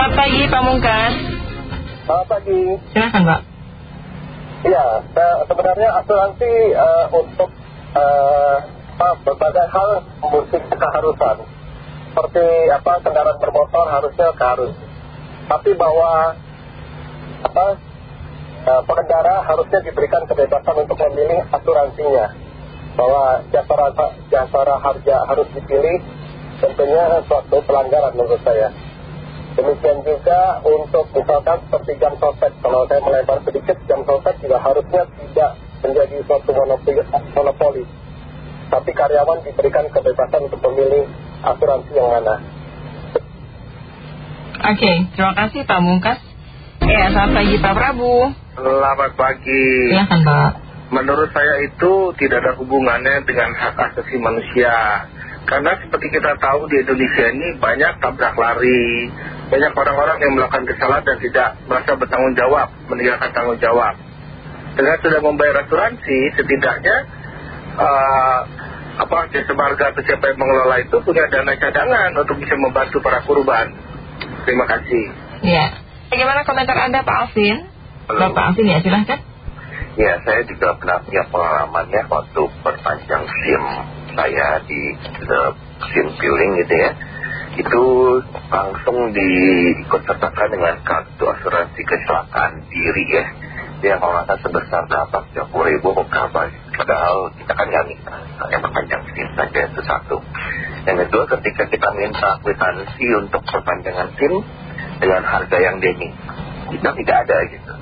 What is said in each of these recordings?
Selamat pagi Pak Mungkas. Selamat pagi. Silahkan Pak. Iya, sebenarnya asuransi uh, untuk uh, berbagai hal musik keharusan. Seperti apa kendaraan bermotor harusnya keharus. Tapi bahwa apa uh, pengendara harusnya diberikan kebebasan untuk memilih asuransinya. Bahwa jasara, jasara harga harus dipilih tentunya suatu pelanggaran menurut saya. Demikian juga untuk misalkan seperti jam sosek. Kalau saya melebar sedikit, jam sosek juga harusnya tidak menjadi suatu monopoli, monopoli. Tapi karyawan diberikan kebebasan untuk memilih asuransi yang mana. Oke, terima kasih Pak Mungkas. Ya, selamat pagi Pak Prabu. Selamat pagi. Silahkan Pak. Menurut saya itu tidak ada hubungannya dengan hak asasi manusia. Karena seperti kita tahu di Indonesia ini banyak tabrak lari, banyak orang-orang yang melakukan kesalahan dan tidak merasa bertanggung jawab, meninggalkan tanggung jawab. Dengan sudah membayar asuransi, setidaknya uh, apa jasa marga atau siapa yang mengelola itu punya dana cadangan untuk bisa membantu para korban. Terima kasih. Ya. Bagaimana komentar Anda Pak Alvin? Bapak Alvin ya silahkan. Ya, saya juga pernah punya pengalamannya waktu perpanjang SIM saya di SIM billing gitu ya. Itu langsung diikutsertakan dengan kartu asuransi kecelakaan diri ya. Dia kalau nggak sebesar berapa, 30 ribu berapa. Padahal kita kan nggak minta yang perpanjang SIM saja itu satu. Yang kedua ketika kita minta kwitansi untuk perpanjangan SIM dengan harga yang demi, kita tidak ada gitu.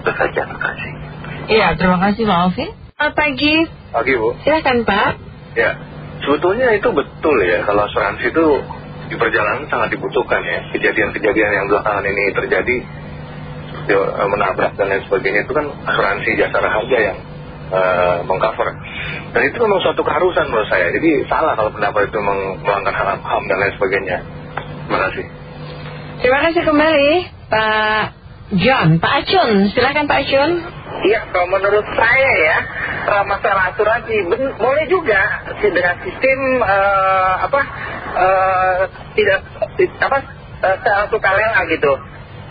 Itu saja, terima kasih. Iya, terima kasih Pak Alvin. Selamat pagi. Pagi Bu. Silahkan Pak. Ya, sebetulnya itu betul ya kalau asuransi itu di perjalanan sangat dibutuhkan ya. Kejadian-kejadian yang belakangan ini terjadi seperti menabrak dan lain sebagainya itu kan asuransi jasa harga yang uh, mengcover. Dan itu memang suatu keharusan menurut saya. Jadi salah kalau pendapat itu melanggar hak HAM dan lain sebagainya. Terima kasih. Terima kasih kembali Pak John. Pak Acun, silakan Pak Acun. Iya, kalau menurut saya ya, masalah asuransi boleh juga dengan sistem uh, apa uh, tidak apa uh, sukarela gitu.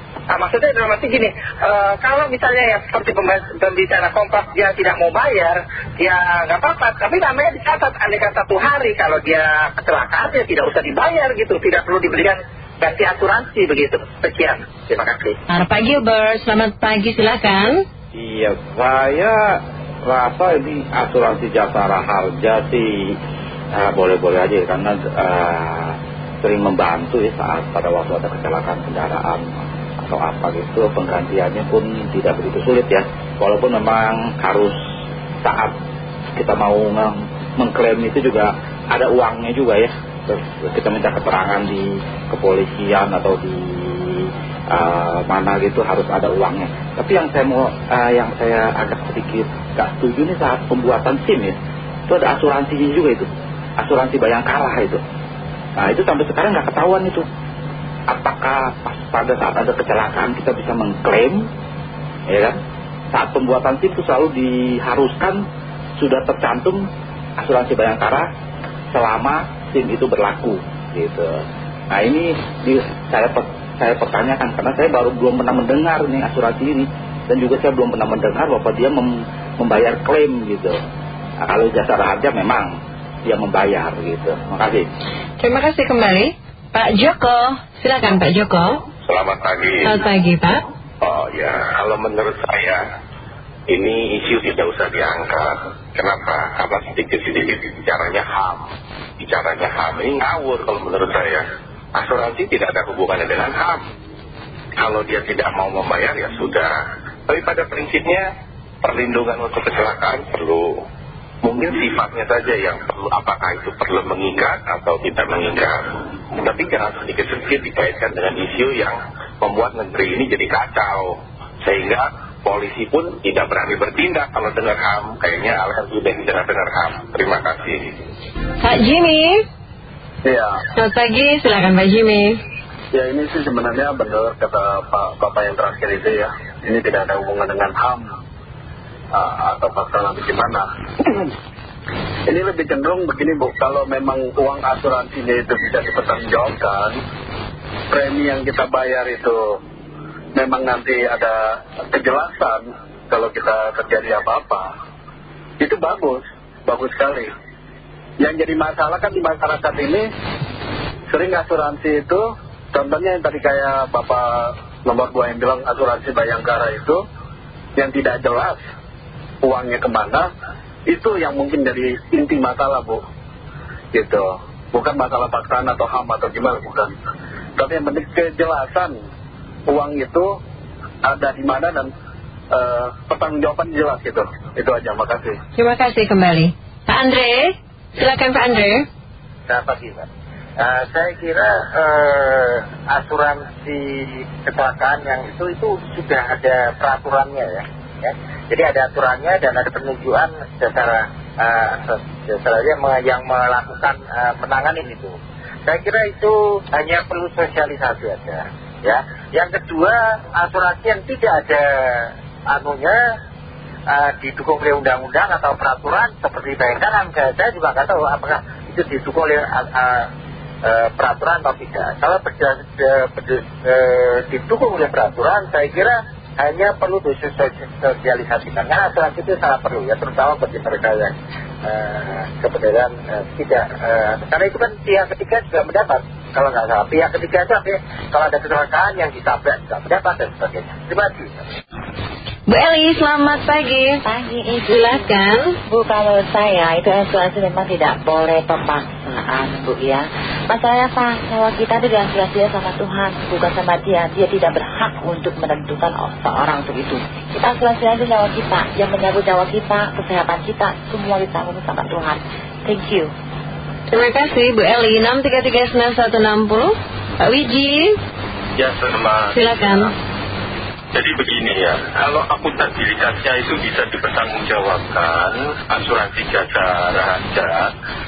Nah, maksudnya dalam arti gini, uh, kalau misalnya ya seperti pembicara kompas dia tidak mau bayar, ya nggak apa-apa. Tapi namanya dicatat, aneka satu hari kalau dia kecelakaan ya tidak usah dibayar gitu, tidak perlu diberikan ganti asuransi begitu. Sekian, terima kasih. Selamat pagi Gilbert, selamat pagi silakan. Iya, saya rasa ini asuransi jasa harja sih boleh-boleh aja karena uh, sering membantu ya saat pada waktu ada kecelakaan kendaraan atau apa gitu penggantiannya pun tidak begitu sulit ya. Walaupun memang harus saat kita mau mengklaim itu juga ada uangnya juga ya. Terus kita minta keterangan di kepolisian atau di uh, mana gitu harus ada uangnya. Tapi yang saya mau yang saya agak sedikit gak setuju nih saat pembuatan SIM ya itu ada asuransinya juga itu asuransi bayangkara itu. Nah itu sampai sekarang nggak ketahuan itu. Apakah pas pada saat ada kecelakaan kita bisa mengklaim ya kan? Saat pembuatan SIM itu selalu diharuskan sudah tercantum asuransi bayangkara selama SIM itu berlaku gitu. Nah ini di, saya, saya pertanyakan karena saya baru belum pernah mendengar nih asuransi ini dan juga saya belum pernah mendengar bahwa dia mem, membayar klaim gitu. Nah, kalau jasa harga memang dia membayar gitu. Terima kasih. Terima kasih kembali. Pak Joko silakan Pak Joko. Selamat pagi. Selamat pagi Pak. Oh ya kalau menurut saya ini isu tidak usah diangkat. Kenapa? karena sedikit-sedikit bicaranya HAM. Bicaranya HAM. Ini ngawur kalau menurut saya. Asuransi tidak ada hubungannya dengan HAM. Kalau dia tidak mau membayar ya sudah. Tapi pada prinsipnya perlindungan untuk kecelakaan perlu mungkin sifatnya saja yang perlu apakah itu perlu mengikat atau tidak mengikat tapi jangan sedikit-sedikit dikaitkan dengan isu yang membuat negeri ini jadi kacau. Sehingga polisi pun tidak berani bertindak kalau dengar HAM. Kayaknya alhamdulillah tidak dengar HAM. Terima kasih. Pak Jimmy? Iya. Selamat pagi. Silakan Pak Jimmy. Ya ini sih sebenarnya benar kata Pak Bapak yang terakhir itu ya. Ini tidak ada hubungan dengan HAM atau pasal nanti gimana ini lebih cenderung begini Bu. Kalau memang uang asuransinya itu bisa dipertanggungjawabkan premi yang kita bayar itu memang nanti ada kejelasan kalau kita terjadi apa-apa. Itu bagus, bagus sekali. Yang jadi masalah kan di masyarakat ini sering asuransi itu contohnya yang tadi kayak Bapak nomor dua yang bilang asuransi Bayangkara itu yang tidak jelas uangnya ke mana itu yang mungkin jadi inti masalah Bu. Gitu. Bukan masalah paksaan atau HAM atau gimana bukan. Tapi yang penting kejelasan uang itu ada di mana dan uh, pertanggungjawaban jelas gitu. Itu aja. Makasih terima kasih kembali. Pak Andre silakan Pak Andre. Selamat pagi Pak. Uh, saya kira uh, asuransi kecelakaan yang itu itu sudah ada peraturannya ya, ya. Jadi ada aturannya dan ada penunjukan secara uh, yang melakukan uh, menangani itu. Saya kira itu hanya perlu sosialisasi aja ya. Yang kedua asuransi yang tidak ada anunya uh, didukung oleh undang-undang atau peraturan seperti bayangkan saya juga nggak tahu apakah itu didukung oleh uh, uh, peraturan atau tidak. Kalau didukung oleh peraturan saya kira hanya perlu disosialisasikan karena asuransi itu sangat perlu ya terutama bagi mereka yang uh, kebenaran tidak karena itu kan pihak ketiga juga mendapat kalau nggak salah pihak ketiga itu artinya kalau ada kecelakaan yang ditabrak juga mendapat dan sebagainya terima kasih Bu Eli, selamat pagi. Pagi, Silakan. Bu, kalau saya itu asuransi memang tidak boleh pemaksaan, Bu ya. Masalahnya apa? Nyawa kita itu diasuransi sama Tuhan, bukan sama dia. Dia tidak berhak untuk menentukan seorang untuk itu. Kita asuransi aja nyawa kita. Yang menyambut nyawa kita, kesehatan kita, semua ditanggung sama Tuhan. Thank you. Terima kasih Bu Eli. 6339160. Pak Wiji. Ya, selamat. Silakan. Jadi begini ya, kalau akuntabilitasnya itu bisa dipertanggungjawabkan, asuransi jasa raja,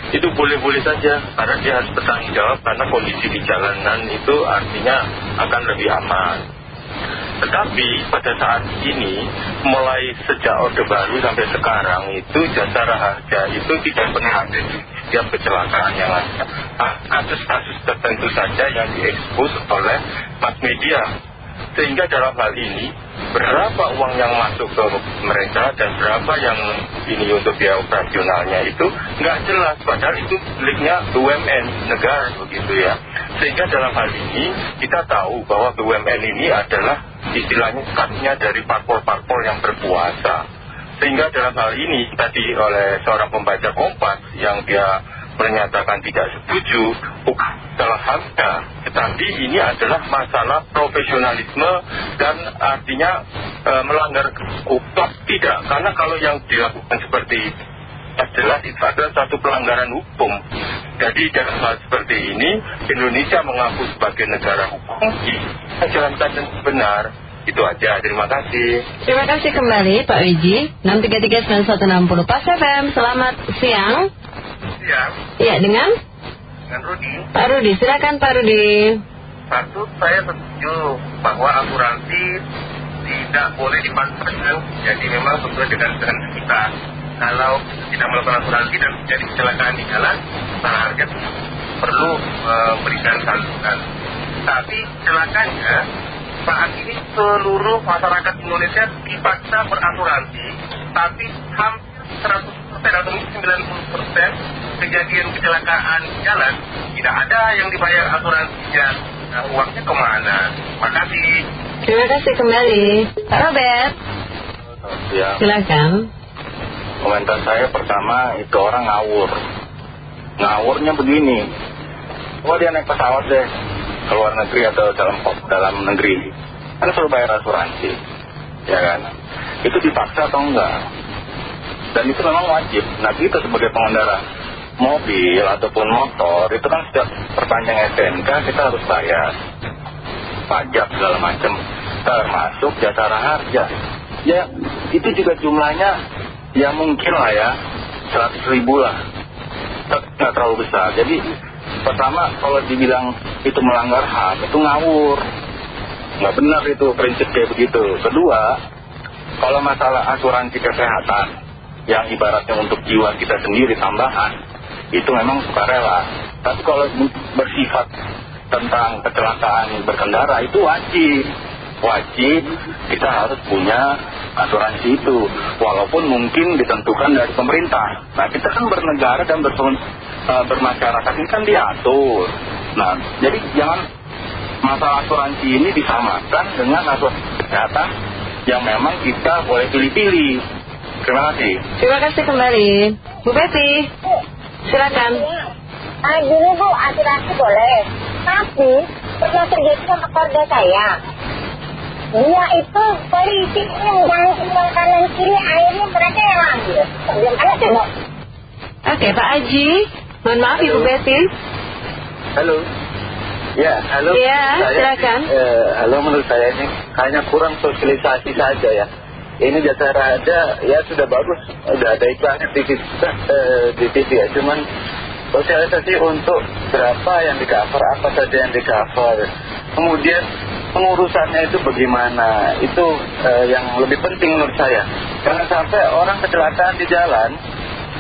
itu boleh-boleh saja, karena dia harus bertanggung jawab karena kondisi di jalanan itu artinya akan lebih aman. Tetapi pada saat ini, mulai sejak Orde Baru sampai sekarang itu jasa raja itu tidak pernah ada di setiap kecelakaan yang ada. Kasus-kasus tertentu saja yang diekspos oleh mass media sehingga dalam hal ini berapa uang yang masuk ke mereka dan berapa yang ini untuk biaya operasionalnya itu nggak jelas. Padahal itu miliknya BUMN negara begitu ya. Sehingga dalam hal ini kita tahu bahwa BUMN ini adalah istilahnya katnya dari parpol-parpol yang berkuasa. Sehingga dalam hal ini tadi oleh seorang pembaca kompas yang dia menyatakan tidak setuju salah harga tetapi ini adalah masalah profesionalisme dan artinya e, melanggar upah tidak karena kalau yang dilakukan seperti jelas itu adalah satu pelanggaran hukum. Jadi dalam hal seperti ini Indonesia mengaku sebagai negara hukum kita jalankan dengan benar. Itu aja, terima kasih. Terima kasih kembali Pak Wiji. 6339160 Pak FM, selamat siang siang. Iya, dengan? Dengan Rudi. Pak Rudi, silakan Pak Rudi. Satu, saya setuju bahwa asuransi tidak boleh dipaksakan. Jadi memang sesuai dengan kehendak kita. Kalau tidak melakukan asuransi dan terjadi kecelakaan di jalan, para harga perlu memberikan santunan. Tapi celakanya saat ini seluruh masyarakat Indonesia dipaksa berasuransi, tapi hampir 100% atau 90% kejadian kecelakaan jalan tidak ada yang dibayar asuransinya. Nah, uangnya ke mana? Makasih. Terima kasih kembali. Pak Robert. Ya. Silakan. Komentar saya pertama itu orang ngawur. Ngawurnya begini. Oh dia naik pesawat deh ke luar negeri atau dalam dalam negeri. Kan suruh bayar asuransi. Ya kan? Itu dipaksa atau enggak? Dan itu memang wajib. Nah kita sebagai pengendara mobil ataupun motor itu kan setiap perpanjang STNK kita harus bayar. Pajak segala macam. Termasuk jasa harja ya itu juga jumlahnya ya mungkin lah ya 100 ribu lah. Nggak terlalu besar. Jadi pertama kalau dibilang itu melanggar HAM itu ngawur. Nggak benar itu prinsip kayak begitu. Kedua kalau masalah asuransi kesehatan yang ibaratnya untuk jiwa kita sendiri tambahan itu memang sukarela. Tapi kalau bersifat tentang kecelakaan berkendara itu wajib. Wajib kita harus punya asuransi itu. Walaupun mungkin ditentukan dari pemerintah. Nah kita kan bernegara dan uh, bermasyarakat ini kan diatur. Nah jadi jangan masalah asuransi ini disamakan dengan asuransi kesehatan yang memang kita boleh pilih-pilih terima kasih. Terima kasih kembali. Bu Betty silakan. Ah gini Bu. Asuransi boleh. Tapi pernah terjadi sama keluarga saya. Dia itu polisi yang ganti uang kanan kiri akhirnya mereka yang ambil. Belum ada coba oke Pak Aji. Mohon maaf Ibu Betty. Halo. Ya halo. Ya silakan. Eh, halo menurut saya ini hanya kurang sosialisasi saja ya ini jasa raja ya sudah bagus. Sudah ada iklannya di, eh, di TV ya. Cuman sosialisasi untuk berapa yang di cover apa saja yang di cover. Kemudian pengurusannya itu bagaimana? Itu eh, yang lebih penting menurut saya. Jangan sampai orang kecelakaan di jalan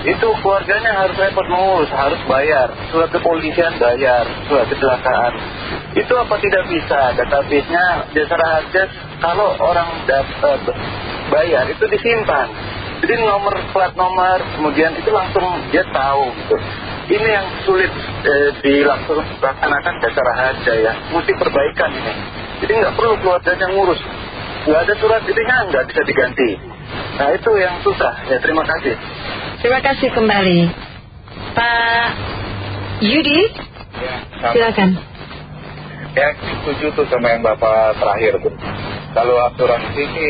itu keluarganya harus repot mengurus harus bayar. Surat kepolisian bayar surat kecelakaan. Itu apa tidak bisa? Database-nya jasa harga kalau orang dapat bayar itu disimpan. Jadi nomor plat nomor kemudian itu langsung dia tahu gitu. Ini yang sulit eh, dilaksanakan jasa raharja ya. Mesti perbaikan ini. Jadi nggak perlu keluarganya ngurus. Nggak ada surat ininya nggak bisa diganti. Nah itu yang susah. Ya terima kasih. Terima kasih kembali. Pak Yudi? Ya, silakan. Ya setuju tuh sama yang Bapak terakhir tuh kalau asuransi ini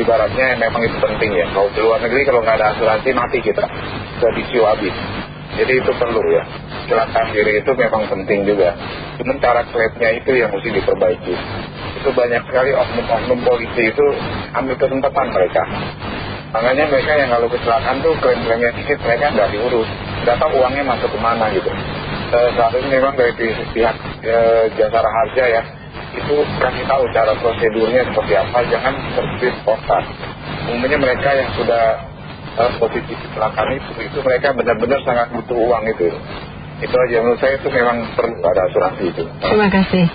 ibaratnya memang itu penting ya. Kalau di luar negeri kalau nggak ada asuransi mati kita. Sudah disiu habis. Jadi itu perlu ya. Kecelakaan diri itu memang penting juga. Cuma cara klaimnya itu yang mesti diperbaiki. Itu banyak sekali oknum-oknum polisi itu ambil kesempatan mereka. Makanya mereka yang kalau kecelakaan tuh klaim-klaimnya sedikit mereka nggak diurus. Nggak tahu uangnya masuk ke mana gitu. Eh, ini memang dari pihak eh, jasa harja ya itu kasih tahu cara prosedurnya seperti apa jangan seperti spontan umumnya mereka yang sudah dalam posisi kecelakaan itu itu mereka benar-benar sangat butuh uang itu. Itu aja menurut saya itu memang perlu ada asuransi itu. Terima kasih.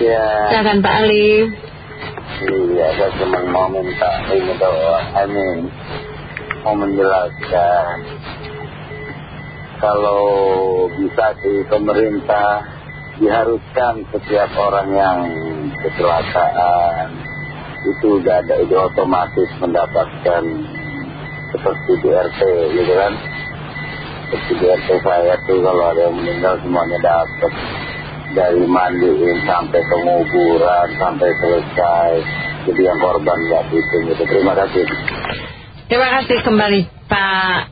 Ya. Silakan Pak Ali. Iya saya cuma mau minta ini doang I mean mau menjelaskan. Kalau bisa di pemerintah diharuskan setiap orang yang kecelakaan itu udah ada itu otomatis mendapatkan seperti di RT gitu kan? Seperti di RT saya tuh kalau ada yang meninggal semuanya dapat dari mandiin sampai penguburan sampai selesai. Jadi yang korban nggak gitu gitu terima kasih. Terima kasih kembali Pak